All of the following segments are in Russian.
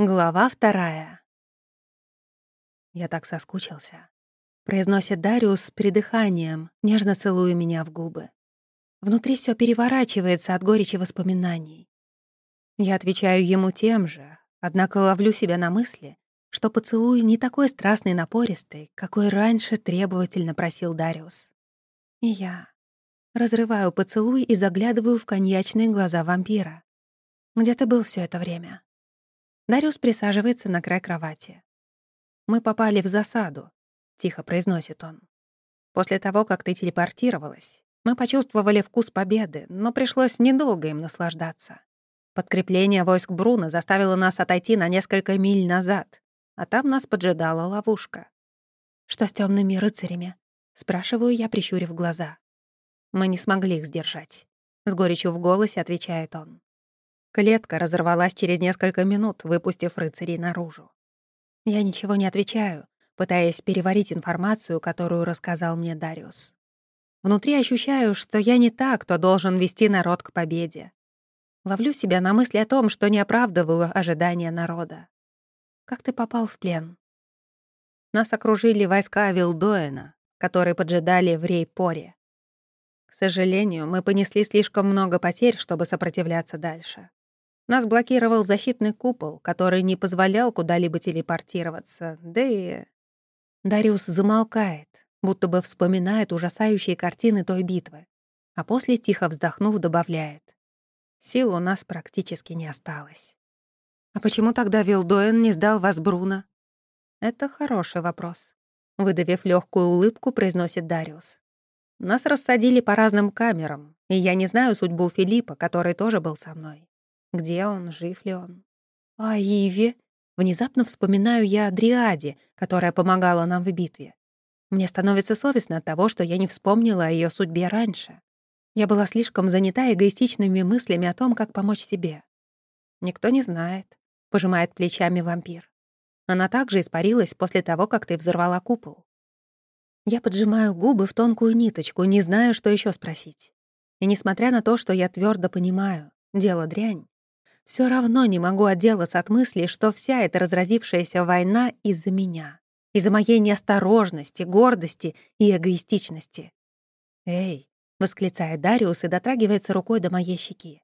Глава вторая. «Я так соскучился», — произносит Дариус с придыханием, нежно целуя меня в губы. Внутри все переворачивается от горечи воспоминаний. Я отвечаю ему тем же, однако ловлю себя на мысли, что поцелуй не такой страстный напористый, какой раньше требовательно просил Дариус. И я разрываю поцелуй и заглядываю в коньячные глаза вампира. «Где ты был все это время?» Дариус присаживается на край кровати. «Мы попали в засаду», — тихо произносит он. «После того, как ты телепортировалась, мы почувствовали вкус победы, но пришлось недолго им наслаждаться. Подкрепление войск Бруна заставило нас отойти на несколько миль назад, а там нас поджидала ловушка. «Что с темными рыцарями?» — спрашиваю я, прищурив глаза. «Мы не смогли их сдержать», — с горечью в голосе отвечает он. Клетка разорвалась через несколько минут, выпустив рыцарей наружу. Я ничего не отвечаю, пытаясь переварить информацию, которую рассказал мне Дариус. Внутри ощущаю, что я не та, кто должен вести народ к победе. Ловлю себя на мысли о том, что не оправдываю ожидания народа. Как ты попал в плен? Нас окружили войска Вилдоэна, которые поджидали в Рейпоре. К сожалению, мы понесли слишком много потерь, чтобы сопротивляться дальше. Нас блокировал защитный купол, который не позволял куда-либо телепортироваться, да и... Дариус замолкает, будто бы вспоминает ужасающие картины той битвы, а после, тихо вздохнув, добавляет. Сил у нас практически не осталось. «А почему тогда Вилдоэн не сдал вас Бруно?» «Это хороший вопрос», — выдавив легкую улыбку, произносит Дариус. «Нас рассадили по разным камерам, и я не знаю судьбу Филиппа, который тоже был со мной. Где он, жив ли он? А Иви? Внезапно вспоминаю я о Дриаде, которая помогала нам в битве. Мне становится совестно от того, что я не вспомнила о ее судьбе раньше. Я была слишком занята эгоистичными мыслями о том, как помочь себе. «Никто не знает», — пожимает плечами вампир. Она также испарилась после того, как ты взорвала купол. Я поджимаю губы в тонкую ниточку, не знаю, что еще спросить. И несмотря на то, что я твердо понимаю, дело дрянь, все равно не могу отделаться от мысли, что вся эта разразившаяся война из-за меня, из-за моей неосторожности, гордости и эгоистичности. «Эй!» — восклицает Дариус и дотрагивается рукой до моей щеки.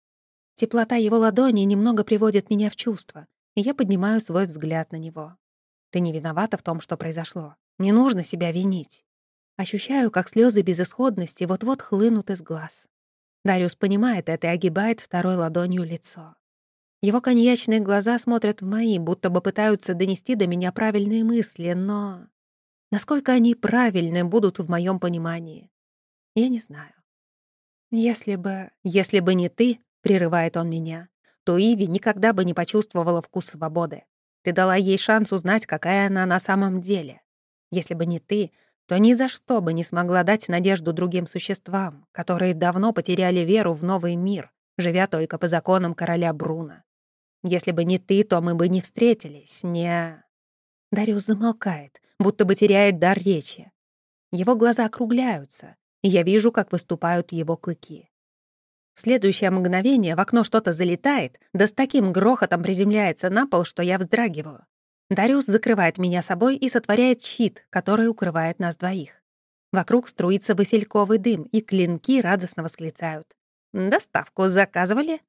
Теплота его ладони немного приводит меня в чувство, и я поднимаю свой взгляд на него. «Ты не виновата в том, что произошло. Не нужно себя винить». Ощущаю, как слезы безысходности вот-вот хлынут из глаз. Дариус понимает это и огибает второй ладонью лицо. Его коньячные глаза смотрят в мои, будто бы пытаются донести до меня правильные мысли, но... Насколько они правильны будут в моем понимании? Я не знаю. Если бы... Если бы не ты, — прерывает он меня, то Иви никогда бы не почувствовала вкус свободы. Ты дала ей шанс узнать, какая она на самом деле. Если бы не ты, то ни за что бы не смогла дать надежду другим существам, которые давно потеряли веру в новый мир, живя только по законам короля Бруна. Если бы не ты, то мы бы не встретились, не...» Дариус замолкает, будто бы теряет дар речи. Его глаза округляются, и я вижу, как выступают его клыки. В следующее мгновение в окно что-то залетает, да с таким грохотом приземляется на пол, что я вздрагиваю. Дариус закрывает меня собой и сотворяет щит, который укрывает нас двоих. Вокруг струится васильковый дым, и клинки радостно восклицают. «Доставку заказывали?»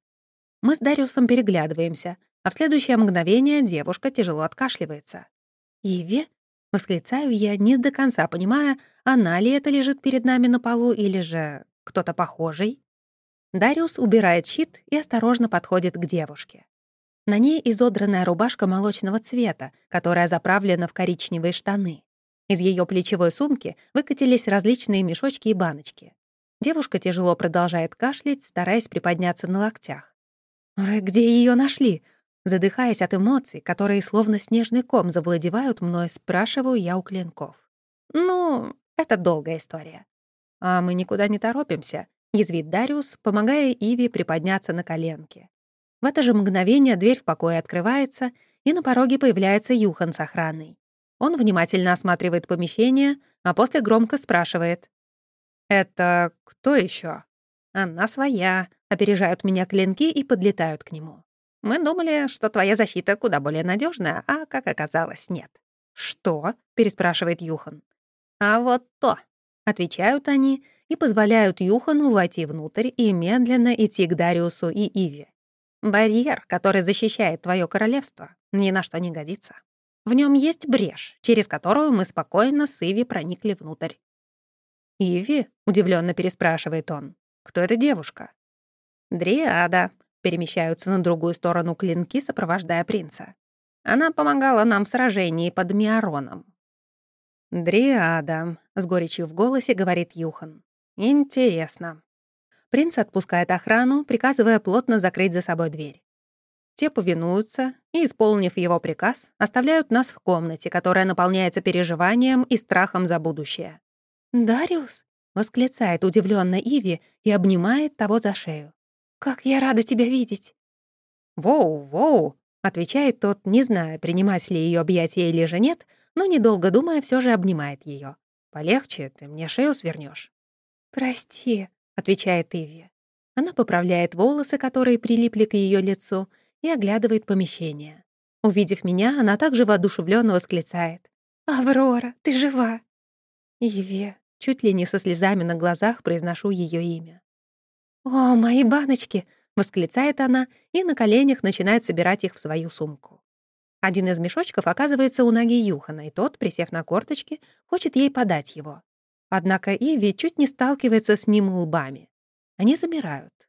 Мы с Дариусом переглядываемся, а в следующее мгновение девушка тяжело откашливается. «Иви?» — восклицаю я, не до конца понимая, она ли это лежит перед нами на полу или же кто-то похожий. Дариус убирает щит и осторожно подходит к девушке. На ней изодранная рубашка молочного цвета, которая заправлена в коричневые штаны. Из ее плечевой сумки выкатились различные мешочки и баночки. Девушка тяжело продолжает кашлять, стараясь приподняться на локтях. «Вы где ее нашли?» Задыхаясь от эмоций, которые словно снежный ком завладевают мной, спрашиваю я у клинков. «Ну, это долгая история». «А мы никуда не торопимся», — язвит Дариус, помогая Иви приподняться на коленки. В это же мгновение дверь в покое открывается, и на пороге появляется Юхан с охраной. Он внимательно осматривает помещение, а после громко спрашивает. «Это кто еще? «Она своя», — опережают меня клинки и подлетают к нему. Мы думали, что твоя защита куда более надежная, а, как оказалось, нет». «Что?» — переспрашивает Юхан. «А вот то», — отвечают они и позволяют Юхану войти внутрь и медленно идти к Дариусу и Иве. «Барьер, который защищает твое королевство, ни на что не годится. В нем есть брешь, через которую мы спокойно с Иви проникли внутрь». «Иви?» — удивленно переспрашивает он. «Кто эта девушка?» «Дриада», — перемещаются на другую сторону клинки, сопровождая принца. Она помогала нам в сражении под Миароном. «Дриада», — с горечью в голосе говорит Юхан. «Интересно». Принц отпускает охрану, приказывая плотно закрыть за собой дверь. Те повинуются и, исполнив его приказ, оставляют нас в комнате, которая наполняется переживанием и страхом за будущее. «Дариус?» — восклицает удивленно Иви и обнимает того за шею. «Как я рада тебя видеть!» «Воу, воу!» — отвечает тот, не зная, принимать ли ее объятия или же нет, но, недолго думая, все же обнимает ее. «Полегче, ты мне шею свернешь. «Прости», — отвечает Иви. Она поправляет волосы, которые прилипли к ее лицу, и оглядывает помещение. Увидев меня, она также воодушевленно восклицает. «Аврора, ты жива!» «Иви», чуть ли не со слезами на глазах произношу ее имя. «О, мои баночки!» — восклицает она и на коленях начинает собирать их в свою сумку. Один из мешочков оказывается у ноги Юхана, и тот, присев на корточки, хочет ей подать его. Однако Иви чуть не сталкивается с ним лбами. Они замирают.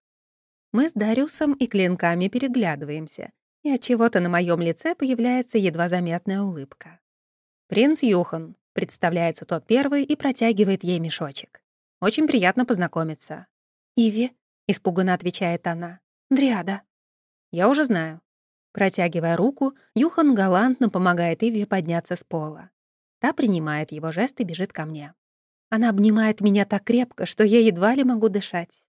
Мы с Дариусом и клинками переглядываемся, и от чего-то на моем лице появляется едва заметная улыбка. «Принц Юхан», — представляется тот первый и протягивает ей мешочек. «Очень приятно познакомиться». «Иви», — испуганно отвечает она. «Дриада». «Я уже знаю». Протягивая руку, Юхан галантно помогает Иви подняться с пола. Та принимает его жест и бежит ко мне. Она обнимает меня так крепко, что я едва ли могу дышать.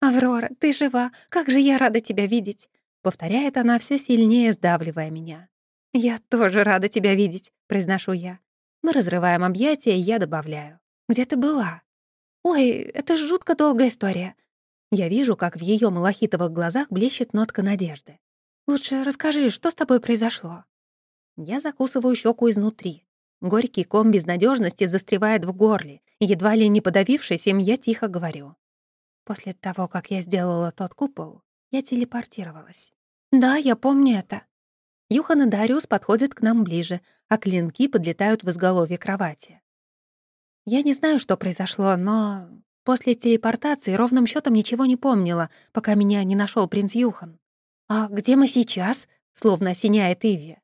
«Аврора, ты жива! Как же я рада тебя видеть!» Повторяет она все сильнее, сдавливая меня. «Я тоже рада тебя видеть», — произношу я. Мы разрываем объятия, и я добавляю. «Где ты была?» «Ой, это жутко долгая история». Я вижу, как в ее малахитовых глазах блещет нотка надежды. «Лучше расскажи, что с тобой произошло?» Я закусываю щеку изнутри. Горький ком безнадежности застревает в горле, едва ли не подавившись им, я тихо говорю. После того, как я сделала тот купол, я телепортировалась. Да, я помню это. Юхан и Дариус подходят к нам ближе, а клинки подлетают в изголовье кровати. Я не знаю, что произошло, но после телепортации ровным счетом ничего не помнила, пока меня не нашел принц Юхан. «А где мы сейчас?» — словно осеняет Иви.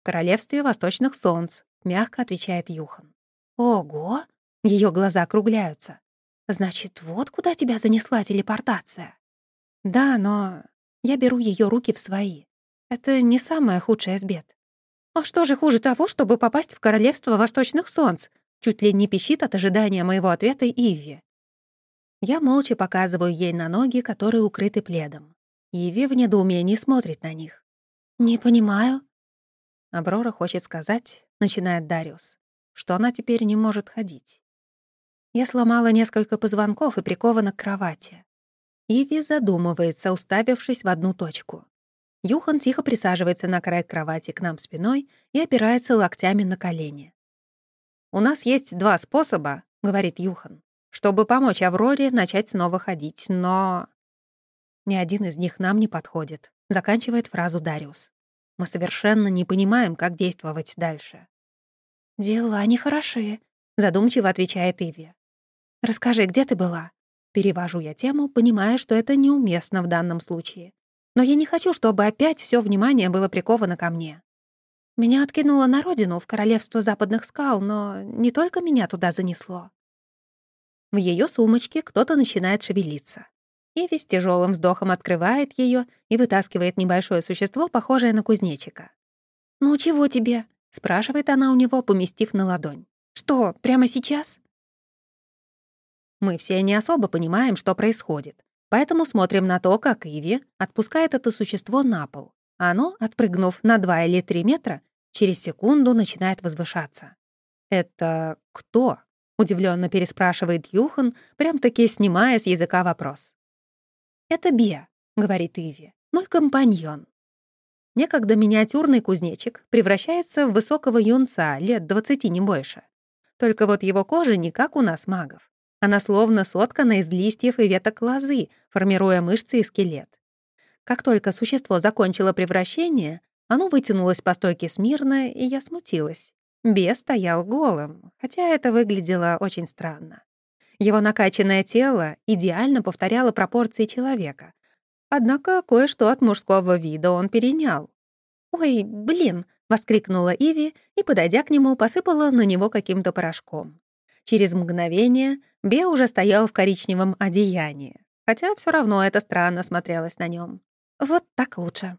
«В королевстве восточных солнц», — мягко отвечает Юхан. «Ого!» — ее глаза округляются. «Значит, вот куда тебя занесла телепортация?» «Да, но я беру ее руки в свои. Это не самое худшее из бед. А что же хуже того, чтобы попасть в королевство восточных солнц?» Чуть ли не пищит от ожидания моего ответа Иви. Я молча показываю ей на ноги, которые укрыты пледом. Иви в недоумении смотрит на них. «Не понимаю». Аброра хочет сказать, начинает Дариус, что она теперь не может ходить. Я сломала несколько позвонков и прикована к кровати. Иви задумывается, уставившись в одну точку. Юхан тихо присаживается на край кровати к нам спиной и опирается локтями на колени. «У нас есть два способа», — говорит Юхан, «чтобы помочь Авроре начать снова ходить, но...» Ни один из них нам не подходит, заканчивает фразу Дариус. Мы совершенно не понимаем, как действовать дальше. «Дела нехорошие», — задумчиво отвечает Иви. «Расскажи, где ты была?» Перевожу я тему, понимая, что это неуместно в данном случае. Но я не хочу, чтобы опять все внимание было приковано ко мне. Меня откинуло на родину, в королевство западных скал, но не только меня туда занесло. В ее сумочке кто-то начинает шевелиться. Иви с тяжелым вздохом открывает ее и вытаскивает небольшое существо, похожее на кузнечика. «Ну чего тебе?» — спрашивает она у него, поместив на ладонь. «Что, прямо сейчас?» Мы все не особо понимаем, что происходит, поэтому смотрим на то, как Иви отпускает это существо на пол, а оно, отпрыгнув на 2 или 3 метра, через секунду начинает возвышаться. «Это кто?» — удивленно переспрашивает Юхан, прям-таки снимая с языка вопрос. «Это Бия», — говорит Иви, — «мой компаньон. Некогда миниатюрный кузнечик превращается в высокого юнца, лет двадцати не больше. Только вот его кожа не как у нас магов. Она словно соткана из листьев и веток лозы, формируя мышцы и скелет. Как только существо закончило превращение, оно вытянулось по стойке смирно, и я смутилась. Бес стоял голым, хотя это выглядело очень странно. Его накачанное тело идеально повторяло пропорции человека. Однако кое-что от мужского вида он перенял. «Ой, блин!» — воскликнула Иви и, подойдя к нему, посыпала на него каким-то порошком. Через мгновение Бе уже стоял в коричневом одеянии, хотя все равно это странно смотрелось на нем. Вот так лучше.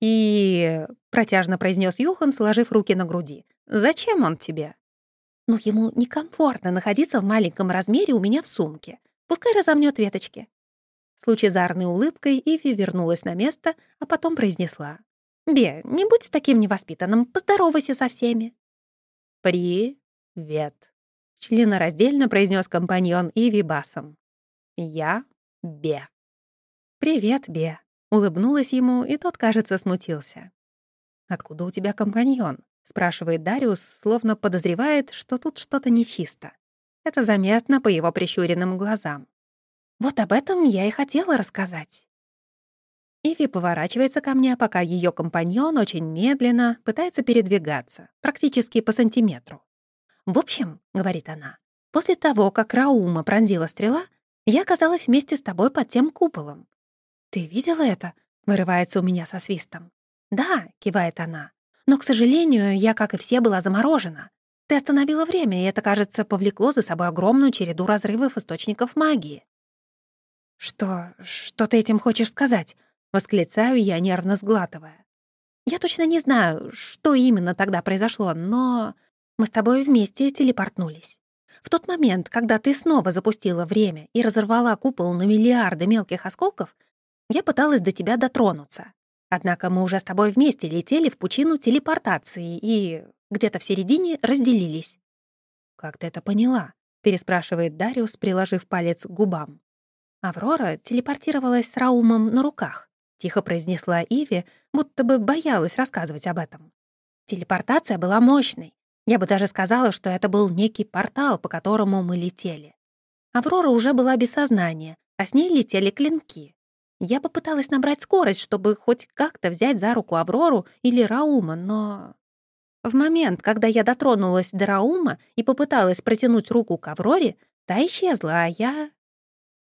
«И...» — протяжно произнес Юхан, сложив руки на груди. «Зачем он тебе?» «Ну, ему некомфортно находиться в маленьком размере у меня в сумке. Пускай разомнет веточки». С лучезарной улыбкой Иви вернулась на место, а потом произнесла. «Бе, не будь таким невоспитанным, поздоровайся со всеми». «Привет», — членораздельно произнес компаньон Иви басом. «Я Бе». «Привет, Бе», Улыбнулась ему, и тот, кажется, смутился. «Откуда у тебя компаньон?» — спрашивает Дариус, словно подозревает, что тут что-то нечисто. Это заметно по его прищуренным глазам. «Вот об этом я и хотела рассказать». Иви поворачивается ко мне, пока ее компаньон очень медленно пытается передвигаться, практически по сантиметру. «В общем», — говорит она, — «после того, как Раума пронзила стрела, я оказалась вместе с тобой под тем куполом. «Ты видела это?» — вырывается у меня со свистом. «Да», — кивает она. «Но, к сожалению, я, как и все, была заморожена. Ты остановила время, и это, кажется, повлекло за собой огромную череду разрывов источников магии». «Что... что ты этим хочешь сказать?» — восклицаю я, нервно сглатывая. «Я точно не знаю, что именно тогда произошло, но мы с тобой вместе телепортнулись. В тот момент, когда ты снова запустила время и разорвала купол на миллиарды мелких осколков, я пыталась до тебя дотронуться. Однако мы уже с тобой вместе летели в пучину телепортации и где-то в середине разделились. «Как ты это поняла?» — переспрашивает Дариус, приложив палец к губам. Аврора телепортировалась с Раумом на руках, тихо произнесла Иви, будто бы боялась рассказывать об этом. Телепортация была мощной. Я бы даже сказала, что это был некий портал, по которому мы летели. Аврора уже была без сознания, а с ней летели клинки. Я попыталась набрать скорость, чтобы хоть как-то взять за руку Аврору или Раума, но... В момент, когда я дотронулась до Раума и попыталась протянуть руку к Авроре, та исчезла, а я...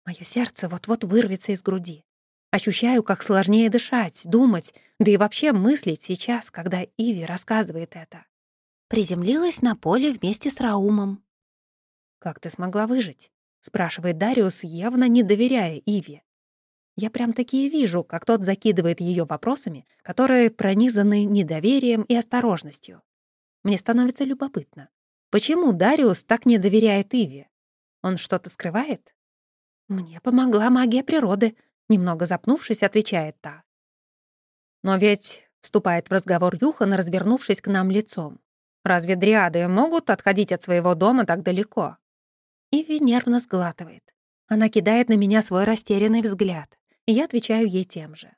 Моё сердце вот-вот вырвется из груди. Ощущаю, как сложнее дышать, думать, да и вообще мыслить сейчас, когда Иви рассказывает это. Приземлилась на поле вместе с Раумом. «Как ты смогла выжить?» — спрашивает Дариус, явно не доверяя Иви. Я прям-таки вижу, как тот закидывает ее вопросами, которые пронизаны недоверием и осторожностью. Мне становится любопытно. Почему Дариус так не доверяет Иве? Он что-то скрывает? Мне помогла магия природы, немного запнувшись, отвечает та. Но ведь, вступает в разговор Юхан, развернувшись к нам лицом. Разве дриады могут отходить от своего дома так далеко? Иви нервно сглатывает. Она кидает на меня свой растерянный взгляд и я отвечаю ей тем же.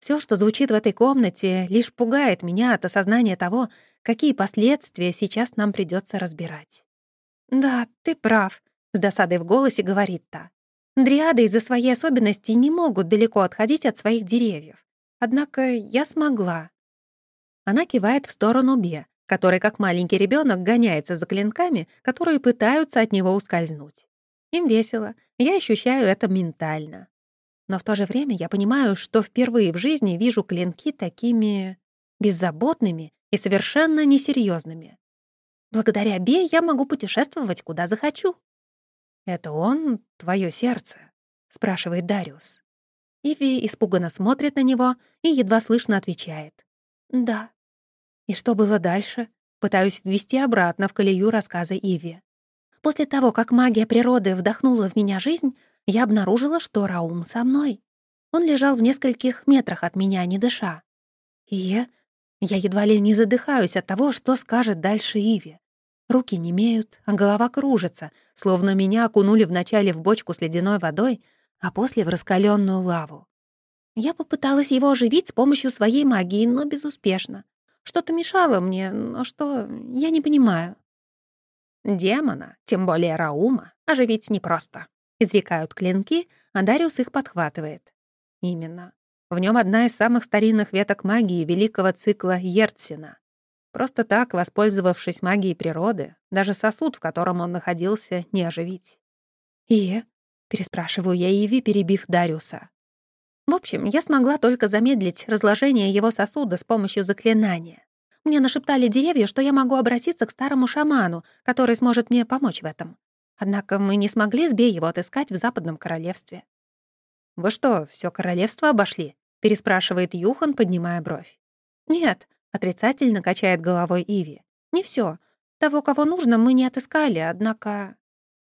Все, что звучит в этой комнате, лишь пугает меня от осознания того, какие последствия сейчас нам придется разбирать. «Да, ты прав», — с досадой в голосе говорит та. «Дриады из-за своей особенности не могут далеко отходить от своих деревьев. Однако я смогла». Она кивает в сторону Бе, который, как маленький ребенок, гоняется за клинками, которые пытаются от него ускользнуть. Им весело, я ощущаю это ментально. Но в то же время я понимаю, что впервые в жизни вижу клинки такими беззаботными и совершенно несерьезными. Благодаря Бе я могу путешествовать куда захочу. «Это он, твое сердце?» — спрашивает Дариус. Иви испуганно смотрит на него и едва слышно отвечает. «Да». И что было дальше? Пытаюсь ввести обратно в колею рассказа Иви. После того, как магия природы вдохнула в меня жизнь, я обнаружила, что Раум со мной. Он лежал в нескольких метрах от меня, не дыша. И я, я едва ли не задыхаюсь от того, что скажет дальше Иви. Руки немеют, а голова кружится, словно меня окунули вначале в бочку с ледяной водой, а после в раскаленную лаву. Я попыталась его оживить с помощью своей магии, но безуспешно. Что-то мешало мне, но что, я не понимаю. Демона, тем более Раума, оживить непросто. Изрекают клинки, а Дариус их подхватывает. Именно. В нем одна из самых старинных веток магии великого цикла Ерцина. Просто так, воспользовавшись магией природы, даже сосуд, в котором он находился, не оживить. «И?» — переспрашиваю я Иви, перебив Дариуса. В общем, я смогла только замедлить разложение его сосуда с помощью заклинания. Мне нашептали деревья, что я могу обратиться к старому шаману, который сможет мне помочь в этом. Однако мы не смогли с его отыскать в Западном Королевстве. «Вы что, все королевство обошли?» — переспрашивает Юхан, поднимая бровь. «Нет», — отрицательно качает головой Иви. «Не все. Того, кого нужно, мы не отыскали, однако...»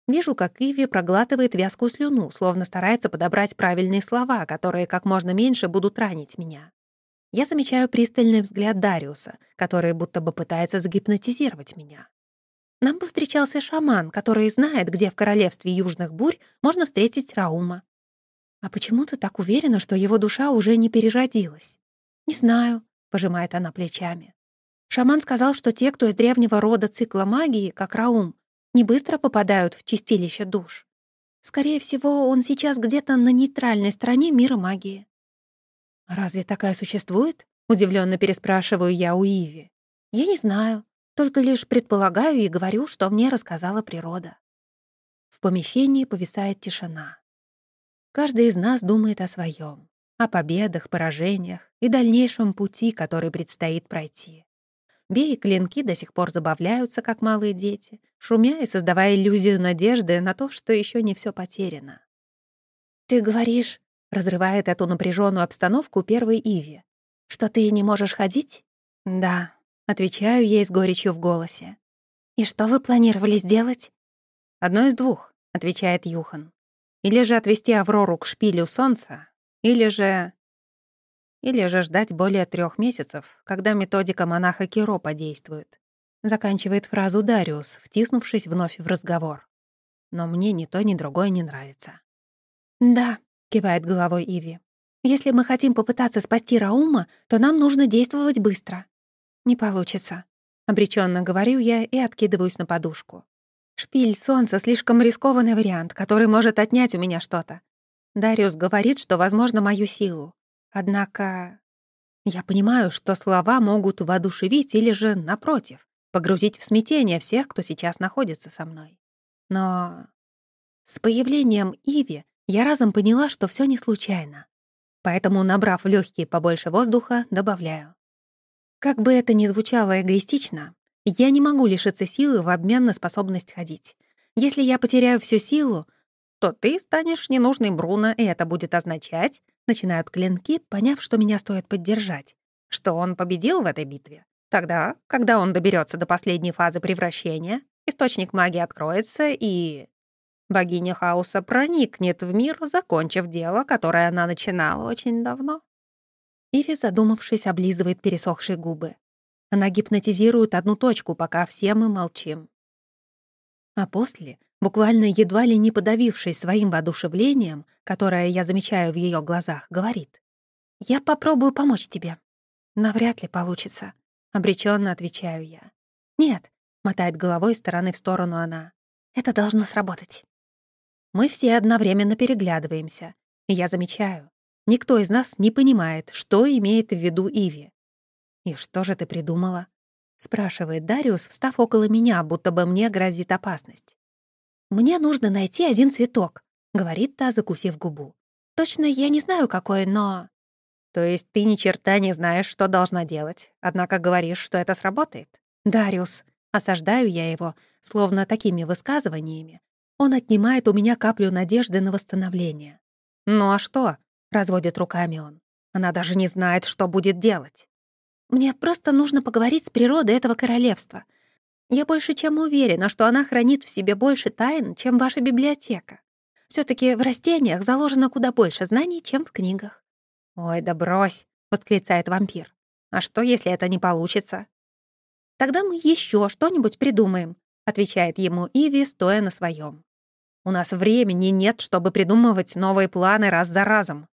Вижу, как Иви проглатывает вязкую слюну, словно старается подобрать правильные слова, которые как можно меньше будут ранить меня. Я замечаю пристальный взгляд Дариуса, который будто бы пытается загипнотизировать меня. Нам повстречался шаман, который знает, где в королевстве южных бурь можно встретить Раума. «А почему ты так уверена, что его душа уже не переродилась?» «Не знаю», — пожимает она плечами. Шаман сказал, что те, кто из древнего рода цикла магии, как Раум, не быстро попадают в чистилище душ. Скорее всего, он сейчас где-то на нейтральной стороне мира магии. «Разве такая существует?» — удивленно переспрашиваю я у Иви. «Я не знаю, только лишь предполагаю и говорю, что мне рассказала природа». В помещении повисает тишина. Каждый из нас думает о своем, о победах, поражениях и дальнейшем пути, который предстоит пройти. Бей и клинки до сих пор забавляются, как малые дети, шумя и создавая иллюзию надежды на то, что еще не все потеряно. «Ты говоришь...» — разрывает эту напряженную обстановку первый Иви. «Что ты не можешь ходить?» «Да», — отвечаю ей с горечью в голосе. «И что вы планировали сделать?» «Одно из двух», — отвечает Юхан. Или же отвести Аврору к шпилю солнца, или же... Или же ждать более трех месяцев, когда методика монаха Киро подействует. Заканчивает фразу Дариус, втиснувшись вновь в разговор. Но мне ни то, ни другое не нравится. «Да», — кивает головой Иви. «Если мы хотим попытаться спасти Раума, то нам нужно действовать быстро». «Не получится», — обреченно говорю я и откидываюсь на подушку. Шпиль солнца — слишком рискованный вариант, который может отнять у меня что-то. Дариус говорит, что, возможно, мою силу. Однако я понимаю, что слова могут воодушевить или же, напротив, погрузить в смятение всех, кто сейчас находится со мной. Но с появлением Иви я разом поняла, что все не случайно. Поэтому, набрав легкие побольше воздуха, добавляю. Как бы это ни звучало эгоистично, я не могу лишиться силы в обмен на способность ходить. Если я потеряю всю силу, то ты станешь ненужной Бруно, и это будет означать, начинают клинки, поняв, что меня стоит поддержать, что он победил в этой битве. Тогда, когда он доберется до последней фазы превращения, источник магии откроется, и богиня хаоса проникнет в мир, закончив дело, которое она начинала очень давно. Иви, задумавшись, облизывает пересохшие губы. Она гипнотизирует одну точку, пока все мы молчим. А после, буквально едва ли не подавившись своим воодушевлением, которое я замечаю в ее глазах, говорит. «Я попробую помочь тебе». «Навряд ли получится», — обреченно отвечаю я. «Нет», — мотает головой из стороны в сторону она. «Это должно сработать». Мы все одновременно переглядываемся, и я замечаю, никто из нас не понимает, что имеет в виду Иви. «И что же ты придумала?» — спрашивает Дариус, встав около меня, будто бы мне грозит опасность. «Мне нужно найти один цветок», — говорит та, закусив губу. «Точно я не знаю, какой, но...» «То есть ты ни черта не знаешь, что должна делать, однако говоришь, что это сработает?» «Дариус», — осаждаю я его, словно такими высказываниями. Он отнимает у меня каплю надежды на восстановление. «Ну а что?» — разводит руками он. «Она даже не знает, что будет делать». Мне просто нужно поговорить с природой этого королевства. Я больше чем уверена, что она хранит в себе больше тайн, чем ваша библиотека. все таки в растениях заложено куда больше знаний, чем в книгах». «Ой, да брось», — восклицает вампир. «А что, если это не получится?» «Тогда мы еще что-нибудь придумаем», — отвечает ему Иви, стоя на своем. «У нас времени нет, чтобы придумывать новые планы раз за разом».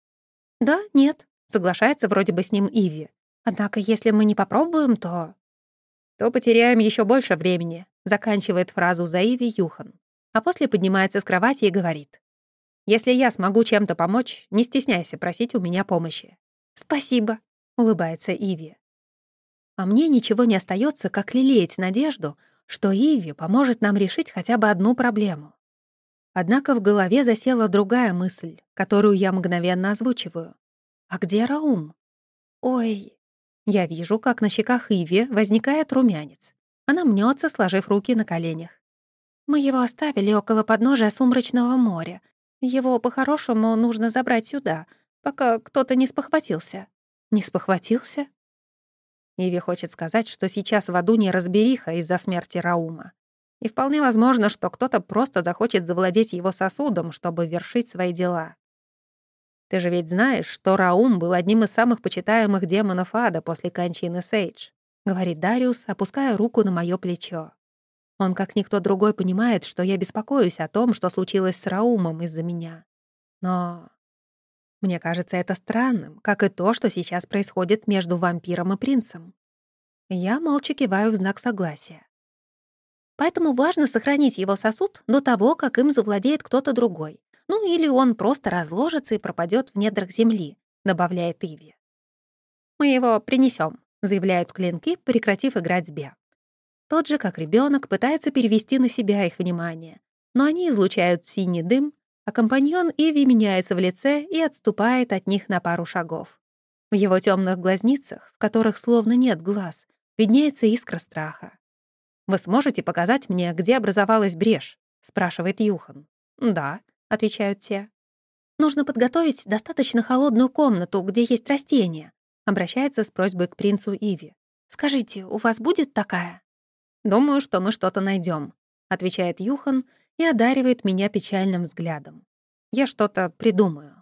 Да, нет, соглашается вроде бы с ним Иви. Однако, если мы не попробуем, то... То потеряем еще больше времени, заканчивает фразу за Иви Юхан. А после поднимается с кровати и говорит. Если я смогу чем-то помочь, не стесняйся просить у меня помощи. Спасибо, улыбается Иви. А мне ничего не остается, как лелеять надежду, что Иви поможет нам решить хотя бы одну проблему. Однако в голове засела другая мысль, которую я мгновенно озвучиваю. «А где Раум?» «Ой...» Я вижу, как на щеках Иви возникает румянец. Она мнется, сложив руки на коленях. «Мы его оставили около подножия Сумрачного моря. Его, по-хорошему, нужно забрать сюда, пока кто-то не спохватился». «Не спохватился?» Иви хочет сказать, что сейчас в аду не разбериха из-за смерти Раума. И вполне возможно, что кто-то просто захочет завладеть его сосудом, чтобы вершить свои дела. Ты же ведь знаешь, что Раум был одним из самых почитаемых демонов ада после кончины Сейдж, говорит Дариус, опуская руку на моё плечо. Он, как никто другой, понимает, что я беспокоюсь о том, что случилось с Раумом из-за меня. Но мне кажется это странным, как и то, что сейчас происходит между вампиром и принцем. Я молча киваю в знак согласия. Поэтому важно сохранить его сосуд до того, как им завладеет кто-то другой. Ну или он просто разложится и пропадет в недрах земли, добавляет Иви. Мы его принесем, заявляют клинки, прекратив играть с Бе. Тот же, как ребенок, пытается перевести на себя их внимание, но они излучают синий дым, а компаньон Иви меняется в лице и отступает от них на пару шагов. В его темных глазницах, в которых словно нет глаз, виднеется искра страха. «Вы сможете показать мне, где образовалась брешь?» — спрашивает Юхан. «Да», — отвечают те. «Нужно подготовить достаточно холодную комнату, где есть растения», — обращается с просьбой к принцу Иви. «Скажите, у вас будет такая?» «Думаю, что мы что-то найдем, отвечает Юхан и одаривает меня печальным взглядом. «Я что-то придумаю».